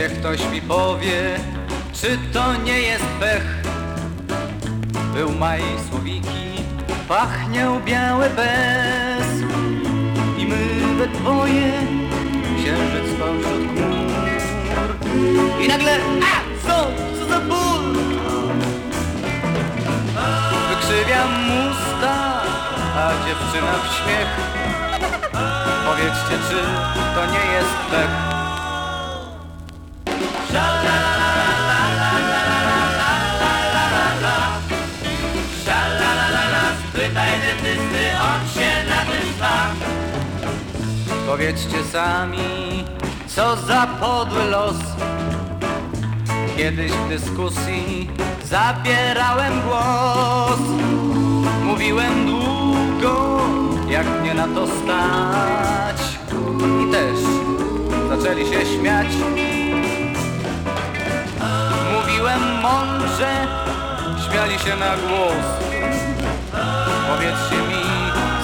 Niech ktoś mi powie, czy to nie jest pech. Był maj słowiki, pachniał białe bez. I my we dwoje, księżyc spał wśród chmur. I nagle, a co, co za ból? Wykrzywiam usta, a dziewczyna w śmiech. Powiedzcie, czy to nie jest pech? On się na tym zna. Powiedzcie sami, co za podły los. Kiedyś w dyskusji zabierałem głos. Mówiłem długo, jak mnie na to stać. I też zaczęli się śmiać. Mówiłem mądrze, śmiali się na głos. Powiedzcie mi,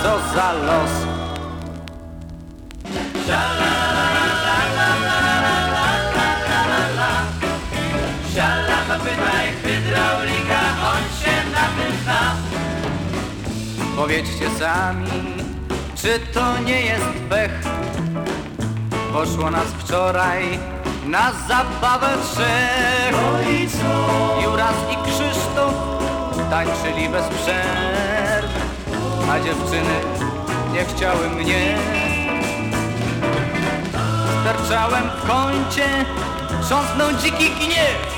co za los. Sialama, pytaj hydraulika, on się na tym zna. Powiedzcie sami, czy to nie jest pech? Poszło nas wczoraj na zabawę trzech. No i co? I Krzysztof tańczyli bez a dziewczyny nie chciały mnie. Sterczałem w kącie, trząsnął dziki gniew.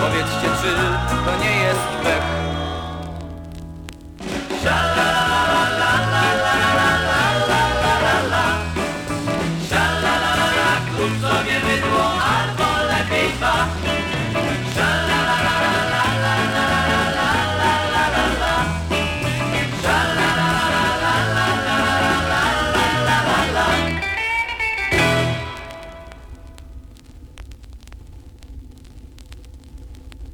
Powiedzcie, czy to nie jest pech?